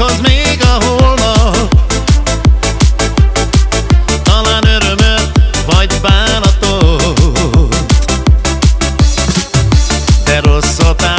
az még a holnap. Talán örömöt vagy bánatot. De rosszat áll